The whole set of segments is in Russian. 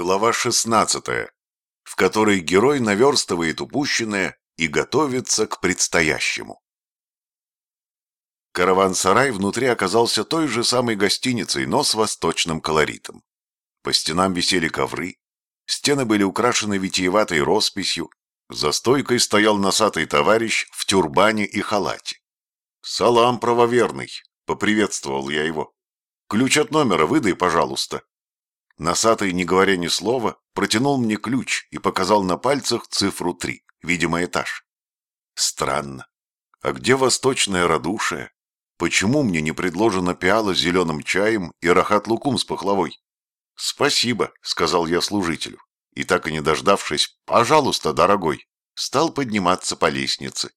Глава 16, в которой герой наверстывает упущенное и готовится к предстоящему. Караван-сарай внутри оказался той же самой гостиницей, но с восточным колоритом. По стенам висели ковры, стены были украшены витиеватой росписью, за стойкой стоял носатый товарищ в тюрбане и халате. «Салам, правоверный!» — поприветствовал я его. «Ключ от номера выдай, пожалуйста». Носатый, не говоря ни слова, протянул мне ключ и показал на пальцах цифру три, видимо, этаж. Странно. А где восточное радушие? Почему мне не предложена пиала с зеленым чаем и рахат-лукум с пахлавой? «Спасибо», — сказал я служителю. И так и не дождавшись, «Пожалуйста, дорогой», стал подниматься по лестнице.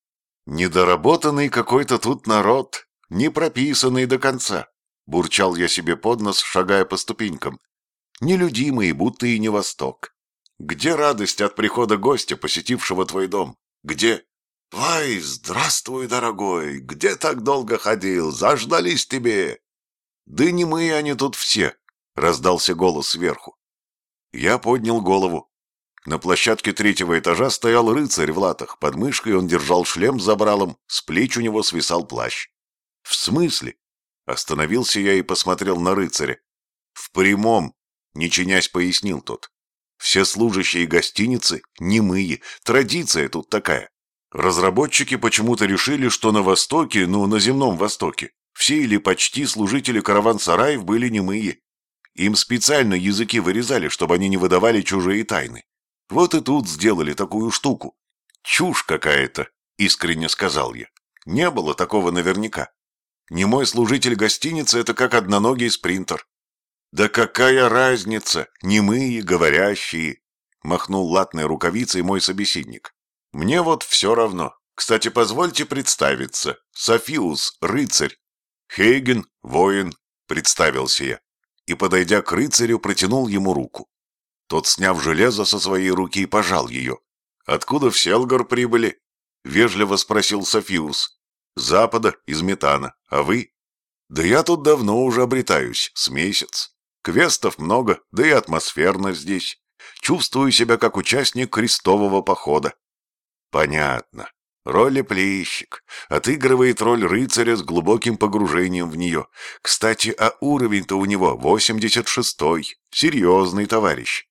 Недоработанный какой-то тут народ, не прописанный до конца. Бурчал я себе под нос, шагая по ступенькам нелюдимый, будто и не восток. Где радость от прихода гостя, посетившего твой дом? Где? Вай, здравствуй, дорогой, где так долго ходил? Заждались тебе. Да не мы, они тут все, раздался голос сверху. Я поднял голову. На площадке третьего этажа стоял рыцарь в латах, под мышкой он держал шлем с забралом, с плеч у него свисал плащ. «В смысле?» Остановился я и посмотрел на рыцаря. «В прямом, не чинясь, пояснил тот. Все служащие гостиницы немые, традиция тут такая. Разработчики почему-то решили, что на Востоке, ну, на земном Востоке, все или почти служители караван-сараев были немые. Им специально языки вырезали, чтобы они не выдавали чужие тайны. Вот и тут сделали такую штуку. Чушь какая-то, искренне сказал я. Не было такого наверняка. Немой служитель гостиницы – это как одноногий спринтер. «Да какая разница, немые, говорящие!» — махнул латной рукавицей мой собеседник. «Мне вот все равно. Кстати, позвольте представиться. Софиус, рыцарь. Хейген, воин», — представился я. И, подойдя к рыцарю, протянул ему руку. Тот, сняв железо со своей руки, пожал ее. «Откуда в Селгар прибыли?» — вежливо спросил Софиус. «Запада, из метана. А вы?» «Да я тут давно уже обретаюсь, с месяц. Квестов много, да и атмосферно здесь. Чувствую себя как участник крестового похода. Понятно. Роль плещик. Отыгрывает роль рыцаря с глубоким погружением в нее. Кстати, а уровень-то у него 86-й. Серьезный товарищ.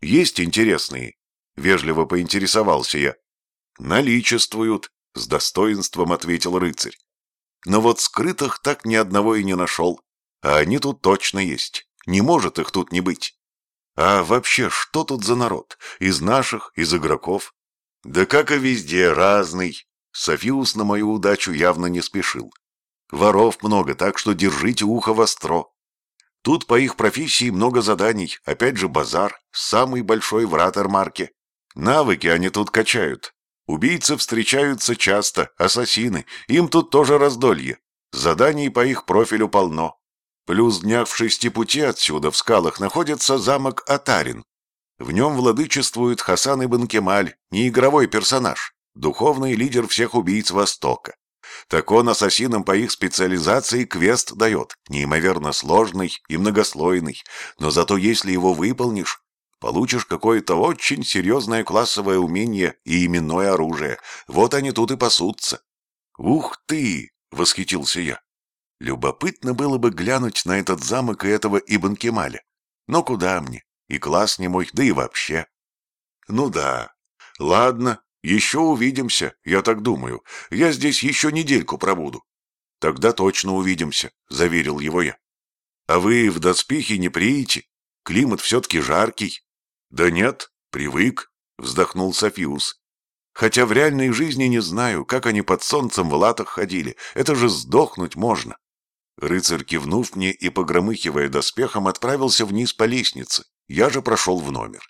Есть интересные? Вежливо поинтересовался я. Наличествуют, с достоинством ответил рыцарь. Но вот скрытых так ни одного и не нашел. А они тут точно есть. Не может их тут не быть. А вообще, что тут за народ? Из наших, из игроков? Да как и везде, разный. Софиус на мою удачу явно не спешил. Воров много, так что держите ухо востро. Тут по их профессии много заданий, опять же базар, самый большой в Ратермарке. Навыки они тут качают. Убийцы встречаются часто, ассасины, им тут тоже раздолье. Заданий по их профилю полно. Плюс днях в шести пути отсюда, в скалах, находится замок Атарин. В нем владычествует Хасан ибн Кемаль, неигровой персонаж, духовный лидер всех убийц Востока. Так он ассасинам по их специализации квест дает, неимоверно сложный и многослойный, но зато если его выполнишь, получишь какое-то очень серьезное классовое умение и именное оружие. Вот они тут и пасутся. «Ух ты!» — восхитился я. Любопытно было бы глянуть на этот замок и этого Ибн Кемаля. Но куда мне? И класс не мой, да и вообще. Ну да. Ладно, еще увидимся, я так думаю. Я здесь еще недельку пробуду. Тогда точно увидимся, заверил его я. А вы в доспехе не приедете? Климат все-таки жаркий. Да нет, привык, вздохнул Софиус. Хотя в реальной жизни не знаю, как они под солнцем в латах ходили. Это же сдохнуть можно. Рыцарь, кивнув мне и погромыхивая доспехом, отправился вниз по лестнице. Я же прошел в номер.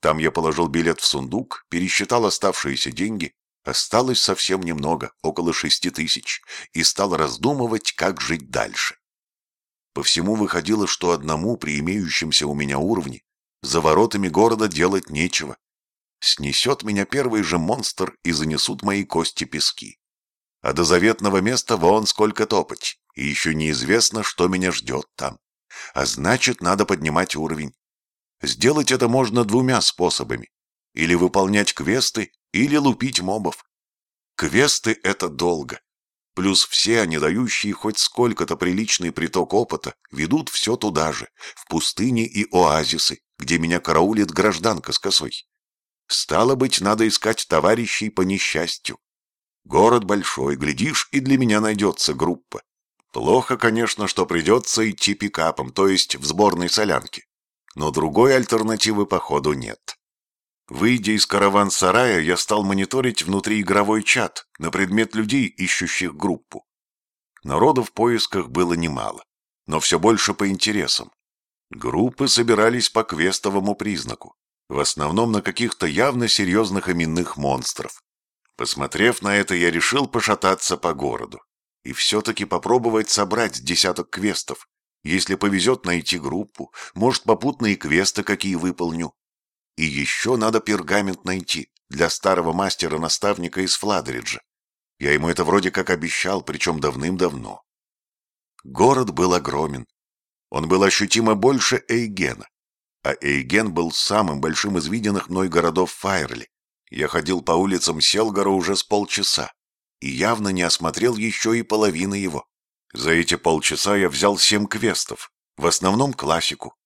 Там я положил билет в сундук, пересчитал оставшиеся деньги. Осталось совсем немного, около шести тысяч, и стал раздумывать, как жить дальше. По всему выходило, что одному при имеющемся у меня уровне за воротами города делать нечего. Снесет меня первый же монстр и занесут мои кости пески. А до заветного места вон сколько топать и еще неизвестно, что меня ждет там. А значит, надо поднимать уровень. Сделать это можно двумя способами. Или выполнять квесты, или лупить мобов. Квесты — это долго. Плюс все они, дающие хоть сколько-то приличный приток опыта, ведут все туда же, в пустыни и оазисы, где меня караулит гражданка с косой. Стало быть, надо искать товарищей по несчастью. Город большой, глядишь, и для меня найдется группа. Плохо, конечно, что придется идти пикапом, то есть в сборной солянке. Но другой альтернативы, походу, нет. Выйдя из караван-сарая, я стал мониторить внутриигровой чат на предмет людей, ищущих группу. Народу в поисках было немало, но все больше по интересам. Группы собирались по квестовому признаку, в основном на каких-то явно серьезных именных монстров. Посмотрев на это, я решил пошататься по городу и все-таки попробовать собрать десяток квестов. Если повезет найти группу, может, попутно и квесты какие выполню. И еще надо пергамент найти для старого мастера-наставника из Фладриджа. Я ему это вроде как обещал, причем давным-давно. Город был огромен. Он был ощутимо больше Эйгена. А Эйген был самым большим из виденных мной городов Файрли. Я ходил по улицам Селгора уже с полчаса и явно не осмотрел еще и половины его. За эти полчаса я взял семь квестов, в основном классику,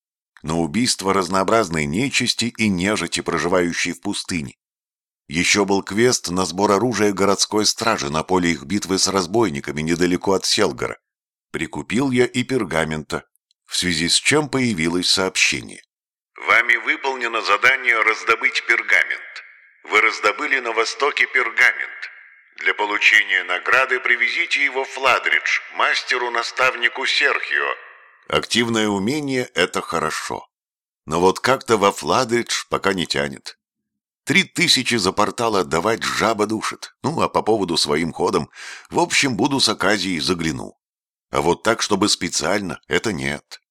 на убийство разнообразной нечисти и нежити, проживающей в пустыне. Еще был квест на сбор оружия городской стражи на поле их битвы с разбойниками недалеко от Селгора. Прикупил я и пергамента, в связи с чем появилось сообщение. Вами выполнено задание раздобыть пергамент. Вы раздобыли на востоке пергамент. Для получения награды привезите его в Фладридж, мастеру-наставнику Серхио, Активное умение — это хорошо. Но вот как-то во Фладридж пока не тянет. Три тысячи за портал отдавать жаба душит. Ну, а по поводу своим ходом, в общем, буду с Аказией загляну. А вот так, чтобы специально, это нет.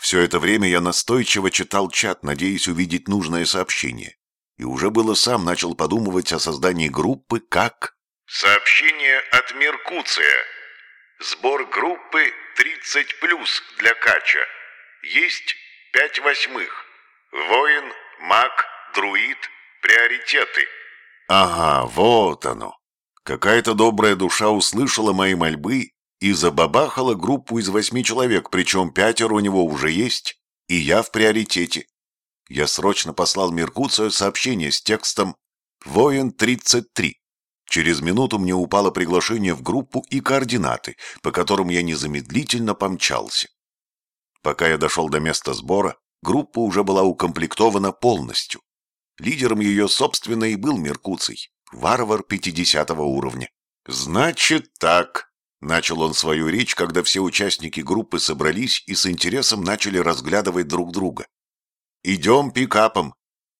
Все это время я настойчиво читал чат, надеясь увидеть нужное сообщение. И уже было сам начал подумывать о создании группы как... Сообщение от Меркуция. Сбор группы 30 плюс для Кача. Есть 5 восьмых. Воин, маг, друид, приоритеты. Ага, вот оно. Какая-то добрая душа услышала мои мольбы и забабахала группу из восьми человек, причем пятеро у него уже есть, и я в приоритете. Я срочно послал Меркуцию сообщение с текстом «Воин 33». Через минуту мне упало приглашение в группу и координаты, по которым я незамедлительно помчался. Пока я дошел до места сбора, группа уже была укомплектована полностью. Лидером ее, собственно, и был Меркуций, варвар 50 уровня. «Значит так», — начал он свою речь, когда все участники группы собрались и с интересом начали разглядывать друг друга. «Идем пикапом,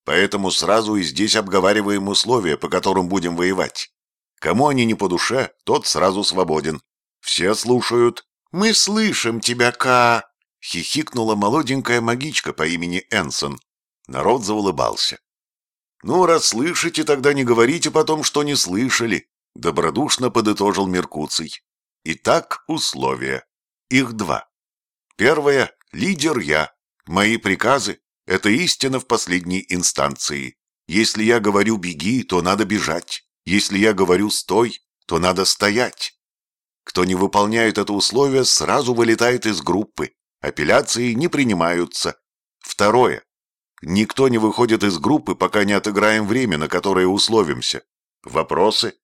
поэтому сразу и здесь обговариваем условия, по которым будем воевать. Кому они не по душе, тот сразу свободен. Все слушают. «Мы слышим тебя, Ка!» — хихикнула молоденькая магичка по имени Энсон. Народ заулыбался. «Ну, раз слышите, тогда не говорите потом, что не слышали», — добродушно подытожил Меркуций. Итак, условия. Их два. Первое — лидер я. Мои приказы — это истина в последней инстанции. Если я говорю «беги», то надо бежать. Если я говорю «стой», то надо стоять. Кто не выполняет это условие, сразу вылетает из группы. Апелляции не принимаются. Второе. Никто не выходит из группы, пока не отыграем время, на которое условимся. Вопросы?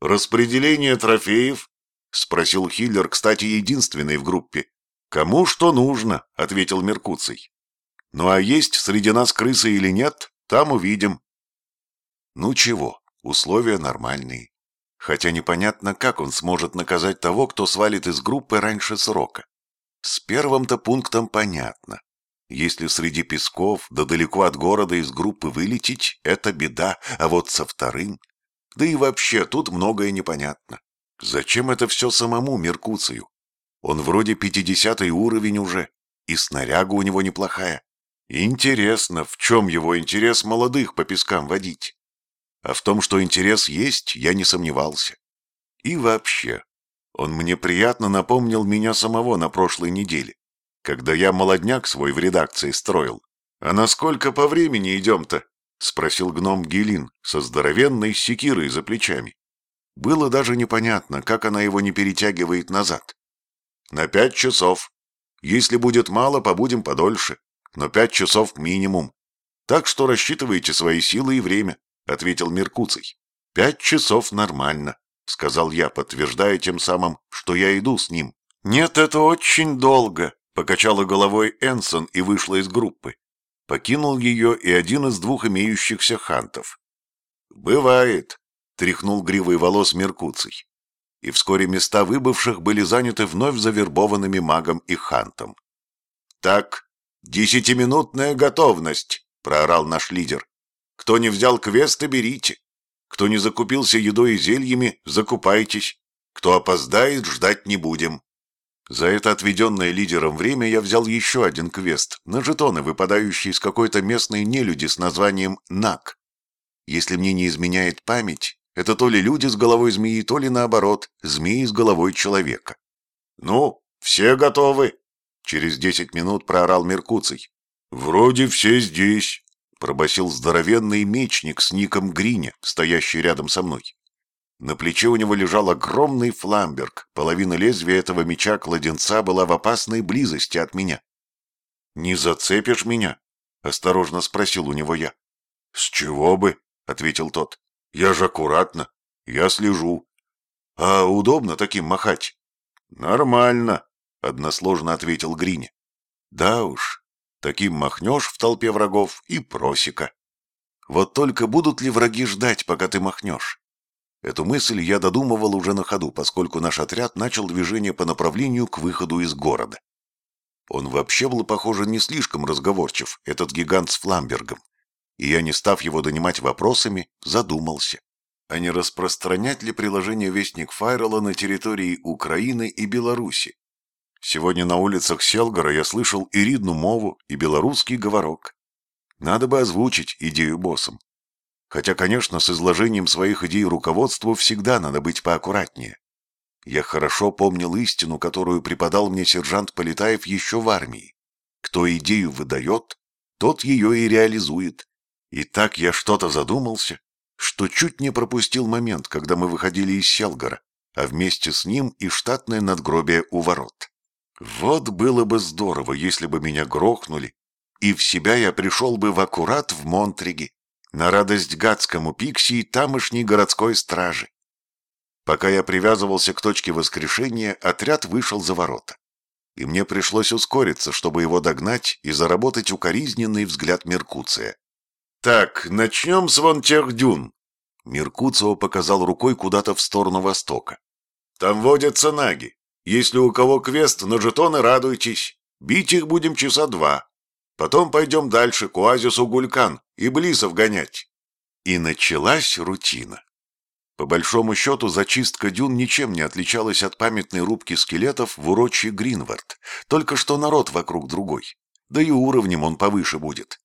Распределение трофеев? Спросил Хиллер, кстати, единственный в группе. «Кому что нужно», — ответил Меркуций. «Ну а есть среди нас крысы или нет, там увидим». «Ну чего, Условия нормальные. Хотя непонятно, как он сможет наказать того, кто свалит из группы раньше срока. С первым-то пунктом понятно. Если среди песков, да далеко от города из группы вылететь, это беда, а вот со вторым... Да и вообще, тут многое непонятно. Зачем это все самому Меркуцию? Он вроде пятидесятый уровень уже, и снаряга у него неплохая. Интересно, в чем его интерес молодых по пескам водить? А в том, что интерес есть, я не сомневался. И вообще, он мне приятно напомнил меня самого на прошлой неделе, когда я молодняк свой в редакции строил. «А насколько по времени идем-то?» — спросил гном Гелин со здоровенной секирой за плечами. Было даже непонятно, как она его не перетягивает назад. «На пять часов. Если будет мало, побудем подольше, но пять часов минимум. Так что рассчитывайте свои силы и время», — ответил Меркуций. «Пять часов нормально», — сказал я, подтверждая тем самым, что я иду с ним. «Нет, это очень долго», — покачала головой Энсон и вышла из группы. Покинул ее и один из двух имеющихся хантов. «Бывает», — тряхнул гривой волос Меркуций. И вскоре места выбывших были заняты вновь завербованными магом и хантом. «Так, десятиминутная готовность», — проорал наш лидер. «Кто не взял квесты, берите. Кто не закупился едой и зельями, закупайтесь. Кто опоздает, ждать не будем». За это отведенное лидером время я взял еще один квест на жетоны, выпадающие из какой-то местной нелюди с названием НАК. Если мне не изменяет память, это то ли люди с головой змеи, то ли наоборот, змеи с головой человека. «Ну, все готовы?» Через десять минут проорал Меркуций. «Вроде все здесь», — пробасил здоровенный мечник с ником Гриня, стоящий рядом со мной. На плече у него лежал огромный фламберг. Половина лезвия этого меча-кладенца была в опасной близости от меня. «Не зацепишь меня?» — осторожно спросил у него я. «С чего бы?» — ответил тот. «Я же аккуратно. Я слежу. А удобно таким махать?» «Нормально», — односложно ответил Гриня. «Да уж, таким махнешь в толпе врагов и просека. Вот только будут ли враги ждать, пока ты махнешь? Эту мысль я додумывал уже на ходу, поскольку наш отряд начал движение по направлению к выходу из города. Он вообще был, похоже, не слишком разговорчив, этот гигант с Фламбергом. И я, не став его донимать вопросами, задумался. А не распространять ли приложение Вестник Файрела на территории Украины и Беларуси? Сегодня на улицах Селгора я слышал и ридну мову, и белорусский говорок. Надо бы озвучить идею боссам. Хотя, конечно, с изложением своих идей руководству всегда надо быть поаккуратнее. Я хорошо помнил истину, которую преподал мне сержант Полетаев еще в армии. Кто идею выдает, тот ее и реализует. И так я что-то задумался, что чуть не пропустил момент, когда мы выходили из Селгора, а вместе с ним и штатное надгробие у ворот. Вот было бы здорово, если бы меня грохнули, и в себя я пришел бы в аккурат в Монтреге, на радость гадскому Пикси и тамошней городской стражи. Пока я привязывался к точке воскрешения, отряд вышел за ворота. И мне пришлось ускориться, чтобы его догнать и заработать укоризненный взгляд Меркуция. «Так, начнем с вон тех дюн». Меркуцио показал рукой куда-то в сторону востока. «Там водятся наги. Если у кого квест на жетоны, радуйтесь. Бить их будем часа два. Потом пойдем дальше, к оазису Гулькан, и Блисов гонять. И началась рутина. По большому счету, зачистка дюн ничем не отличалась от памятной рубки скелетов в урочье Гринвард, только что народ вокруг другой. Да и уровнем он повыше будет.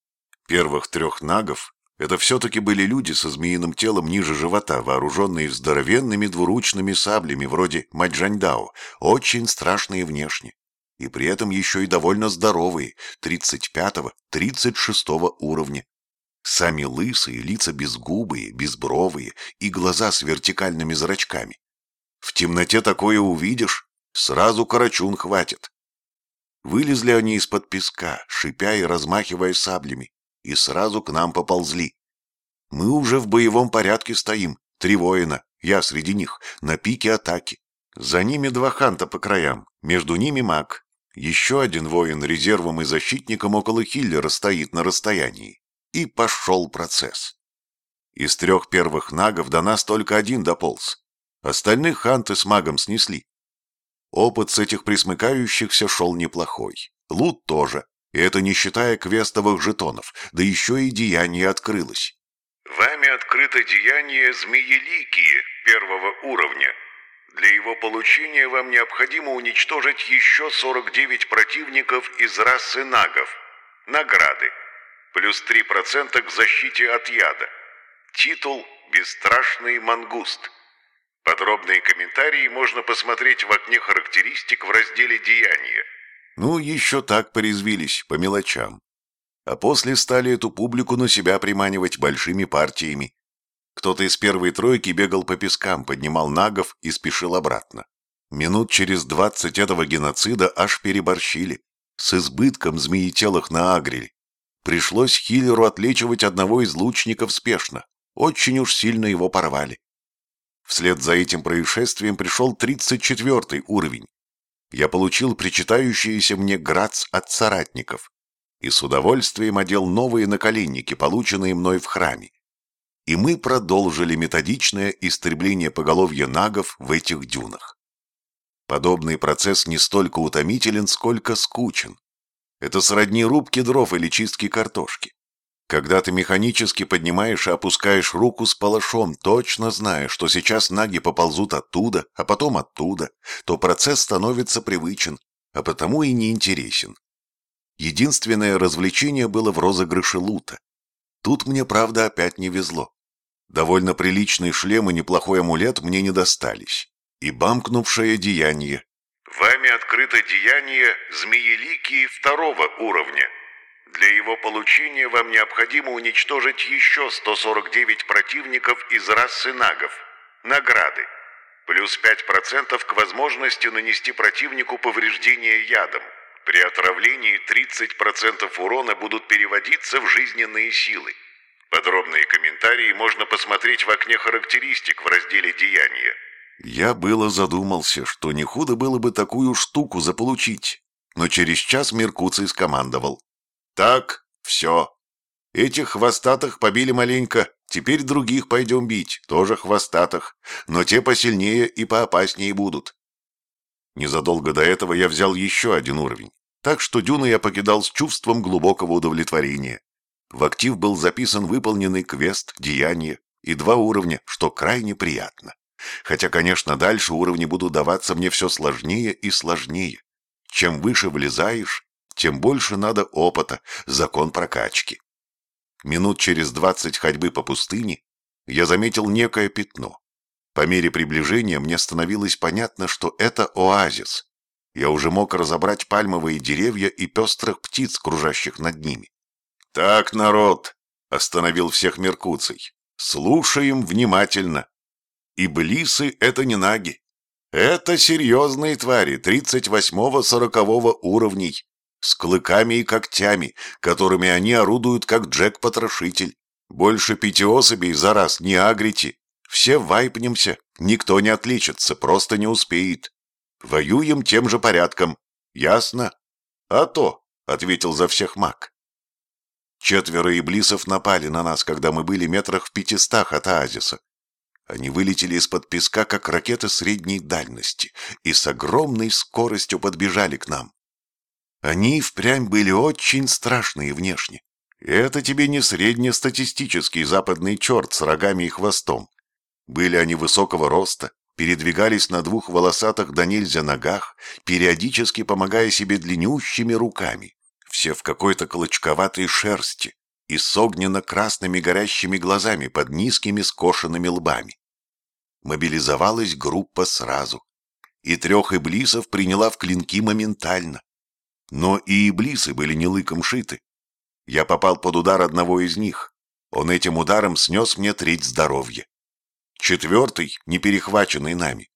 Первых трех нагов — это все-таки были люди со змеиным телом ниже живота, вооруженные здоровенными двуручными саблями вроде Маджаньдао, очень страшные внешне и при этом еще и довольно здоровые, 35-го, 36-го уровня. Сами лысые, лица безгубые, безбровые и глаза с вертикальными зрачками. В темноте такое увидишь, сразу карачун хватит. Вылезли они из-под песка, шипя и размахивая саблями, и сразу к нам поползли. Мы уже в боевом порядке стоим, три воина, я среди них, на пике атаки. За ними два ханта по краям, между ними маг, еще один воин резервом и защитником около Хиллера стоит на расстоянии. И пошел процесс. Из трех первых нагов до нас только один дополз. Остальных ханты с магом снесли. Опыт с этих присмыкающихся шел неплохой. Лут тоже, и это не считая квестовых жетонов, да еще и деяние открылось. Вами открыто деяние Змееликие первого уровня – для его получения вам необходимо уничтожить еще 49 противников из расы нагов. Награды. Плюс 3% к защите от яда. Титул «Бесстрашный мангуст». Подробные комментарии можно посмотреть в окне характеристик в разделе «Деяния». Ну, еще так порезвились, по мелочам. а после стали эту публику на себя приманивать большими партиями. Кто-то из первой тройки бегал по пескам, поднимал нагов и спешил обратно. Минут через двадцать этого геноцида аж переборщили. С избытком змеетелых на Агреле. Пришлось Хиллеру отлечивать одного из лучников спешно. Очень уж сильно его порвали. Вслед за этим происшествием пришел 34 уровень. Я получил причитающийся мне грац от соратников и с удовольствием одел новые наколенники, полученные мной в храме. И мы продолжили методичное истребление поголовья нагов в этих дюнах. Подобный процесс не столько утомителен, сколько скучен. Это сродни рубки дров или чистки картошки. Когда ты механически поднимаешь и опускаешь руку с палашом, точно зная, что сейчас наги поползут оттуда, а потом оттуда, то процесс становится привычен, а потому и неинтересен. Единственное развлечение было в розыгрыше лута. Тут мне, правда, опять не везло. Довольно приличный шлем и неплохой амулет мне не достались. И бамкнувшее деяние. Вами открыто деяние Змееликии второго уровня. Для его получения вам необходимо уничтожить еще 149 противников из расы нагов. Награды. Плюс 5% к возможности нанести противнику повреждения ядом. При отравлении 30% урона будут переводиться в жизненные силы. Подробные комментарии можно посмотреть в окне характеристик в разделе «Деяния». Я было задумался, что не худо было бы такую штуку заполучить, но через час Меркуций скомандовал. Так, все. Этих хвостатых побили маленько, теперь других пойдем бить, тоже хвостатых, но те посильнее и поопаснее будут. Незадолго до этого я взял еще один уровень, так что дюны я покидал с чувством глубокого удовлетворения. В актив был записан выполненный квест, деяние и два уровня, что крайне приятно. Хотя, конечно, дальше уровни будут даваться мне все сложнее и сложнее. Чем выше влезаешь, тем больше надо опыта, закон прокачки. Минут через двадцать ходьбы по пустыне я заметил некое пятно. По мере приближения мне становилось понятно, что это оазис. Я уже мог разобрать пальмовые деревья и пестрых птиц, кружащих над ними. «Так, народ!» — остановил всех Меркуций. «Слушаем внимательно. Иблисы — это не наги. Это серьезные твари, 38-40 уровней с клыками и когтями, которыми они орудуют, как Джек-потрошитель. Больше пяти особей за раз не агрите. Все вайпнемся, никто не отличится, просто не успеет. Воюем тем же порядком. Ясно? А то, — ответил за всех маг. Четверо иблисов напали на нас, когда мы были метрах в пятистах от оазиса. Они вылетели из-под песка, как ракеты средней дальности, и с огромной скоростью подбежали к нам. Они впрямь были очень страшные внешне. Это тебе не среднестатистический западный черт с рогами и хвостом. Были они высокого роста, передвигались на двух волосатых до нельзя ногах, периодически помогая себе длиннющими руками, все в какой-то клочковатой шерсти и с огненно-красными горящими глазами под низкими скошенными лбами. Мобилизовалась группа сразу, и трех иблисов приняла в клинки моментально. Но и иблисы были не лыком шиты. Я попал под удар одного из них. Он этим ударом снес мне треть здоровья. Четвертый, не перехваченный нами,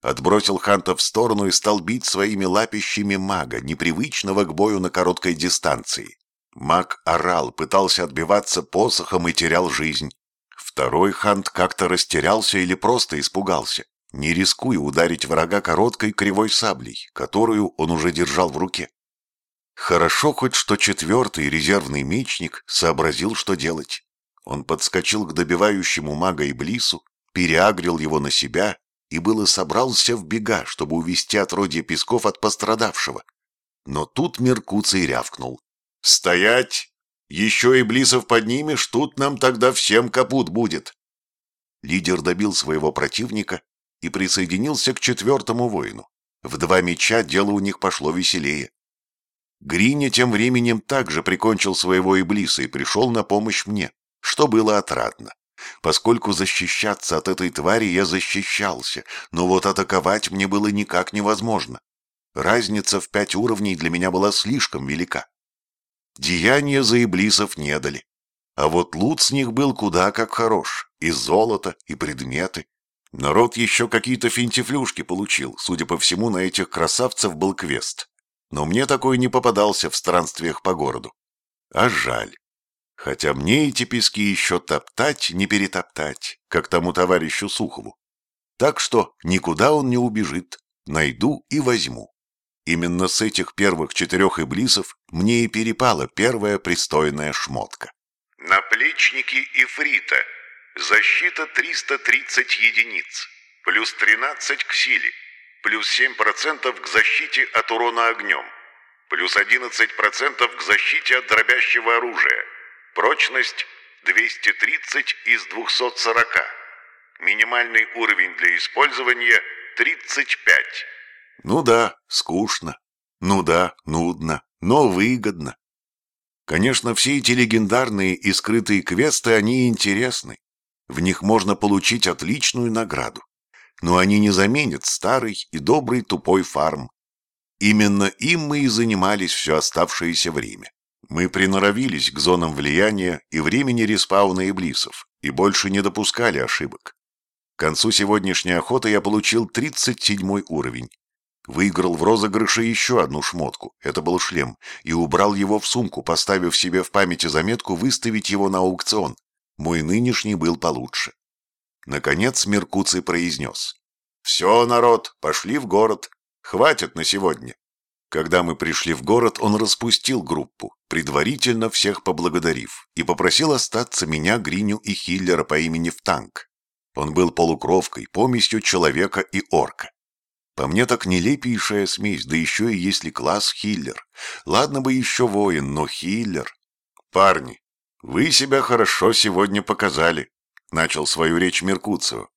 отбросил Ханта в сторону и стал бить своими лапищами мага, непривычного к бою на короткой дистанции. Маг орал, пытался отбиваться посохом и терял жизнь. Второй Хант как-то растерялся или просто испугался, не рискуя ударить врага короткой кривой саблей, которую он уже держал в руке. Хорошо хоть, что четвертый резервный мечник сообразил, что делать. Он подскочил к добивающему мага Иблису, переагрил его на себя и было собрался в бега, чтобы увести отродье песков от пострадавшего. Но тут Меркуций рявкнул. «Стоять! Еще Иблисов поднимешь, тут нам тогда всем капут будет!» Лидер добил своего противника и присоединился к четвертому воину. В два меча дело у них пошло веселее. Гриня тем временем также прикончил своего Иблиса и пришел на помощь мне, что было отрадно. Поскольку защищаться от этой твари я защищался, но вот атаковать мне было никак невозможно. Разница в пять уровней для меня была слишком велика. Деяния за иблисов не дали. А вот лут с них был куда как хорош. И золото, и предметы. Народ еще какие-то финтифлюшки получил. Судя по всему, на этих красавцев был квест. Но мне такой не попадался в странствиях по городу. А жаль. Хотя мне эти пески еще топтать, не перетоптать, как тому товарищу Сухову. Так что никуда он не убежит. Найду и возьму. Именно с этих первых четырех иблисов мне и перепала первая пристойная шмотка. Наплечники Ифрита. Защита 330 единиц. Плюс 13 к силе. Плюс 7% к защите от урона огнем. Плюс 11% к защите от дробящего оружия. Прочность 230 из 240. Минимальный уровень для использования 35. Ну да, скучно. Ну да, нудно, но выгодно. Конечно, все эти легендарные и скрытые квесты, они интересны. В них можно получить отличную награду. Но они не заменят старый и добрый тупой фарм. Именно им мы и занимались все оставшееся время. Мы приноровились к зонам влияния и времени респауна иблисов и больше не допускали ошибок. К концу сегодняшней охоты я получил 37 уровень. Выиграл в розыгрыше еще одну шмотку, это был шлем, и убрал его в сумку, поставив себе в памяти заметку выставить его на аукцион. Мой нынешний был получше. Наконец Меркуций произнес. «Все, народ, пошли в город. Хватит на сегодня». Когда мы пришли в город, он распустил группу, предварительно всех поблагодарив, и попросил остаться меня, Гриню и Хиллера по имени Втанг. Он был полукровкой, поместью человека и орка. По мне так нелепейшая смесь, да еще и если класс Хиллер. Ладно бы еще воин, но Хиллер... Парни, вы себя хорошо сегодня показали, начал свою речь Меркуцио.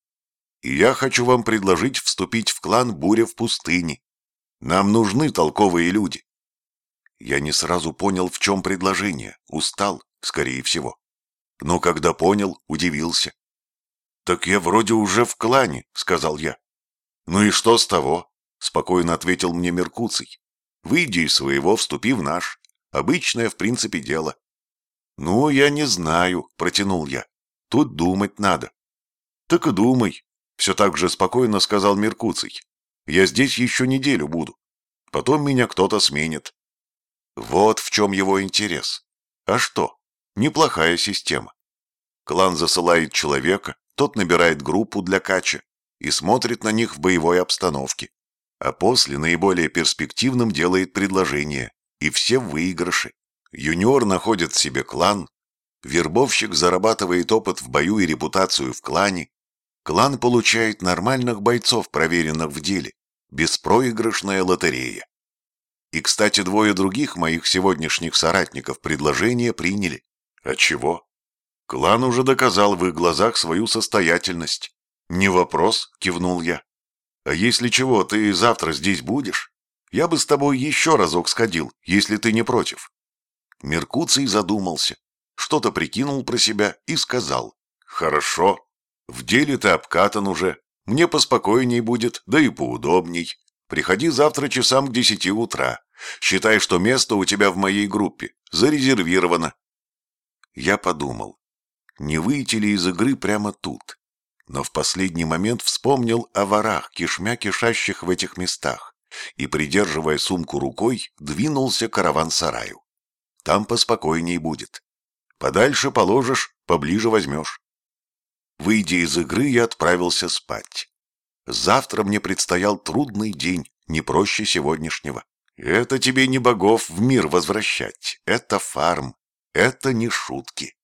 И я хочу вам предложить вступить в клан Буря в пустыне. Нам нужны толковые люди. Я не сразу понял, в чем предложение, устал, скорее всего. Но когда понял, удивился. «Так я вроде уже в клане», — сказал я. «Ну и что с того?» — спокойно ответил мне Меркуций. «Выйди из своего, вступи в наш. Обычное, в принципе, дело». «Ну, я не знаю», — протянул я. «Тут думать надо». «Так и думай», — все так же спокойно сказал Меркуций. «Я здесь еще неделю буду. Потом меня кто-то сменит». Вот в чем его интерес. А что? Неплохая система. Клан засылает человека, тот набирает группу для кача, и смотрит на них в боевой обстановке. А после наиболее перспективным делает предложение, и все в выигрыше. Юниор находит себе клан, вербовщик зарабатывает опыт в бою и репутацию в клане, клан получает нормальных бойцов, проверенных в деле, беспроигрышная лотерея. И, кстати, двое других моих сегодняшних соратников предложение приняли. А чего? Клан уже доказал в их глазах свою состоятельность. «Не вопрос», — кивнул я. «А если чего, ты завтра здесь будешь? Я бы с тобой еще разок сходил, если ты не против». Меркуций задумался, что-то прикинул про себя и сказал. «Хорошо. В деле ты обкатан уже. Мне поспокойней будет, да и поудобней. Приходи завтра часам к десяти утра. Считай, что место у тебя в моей группе. Зарезервировано». Я подумал, не выйти ли из игры прямо тут? но в последний момент вспомнил о ворах, кишмя кишащих в этих местах, и, придерживая сумку рукой, двинулся к караван-сараю. Там поспокойней будет. Подальше положишь, поближе возьмешь. Выйдя из игры, я отправился спать. Завтра мне предстоял трудный день, не проще сегодняшнего. Это тебе не богов в мир возвращать, это фарм, это не шутки.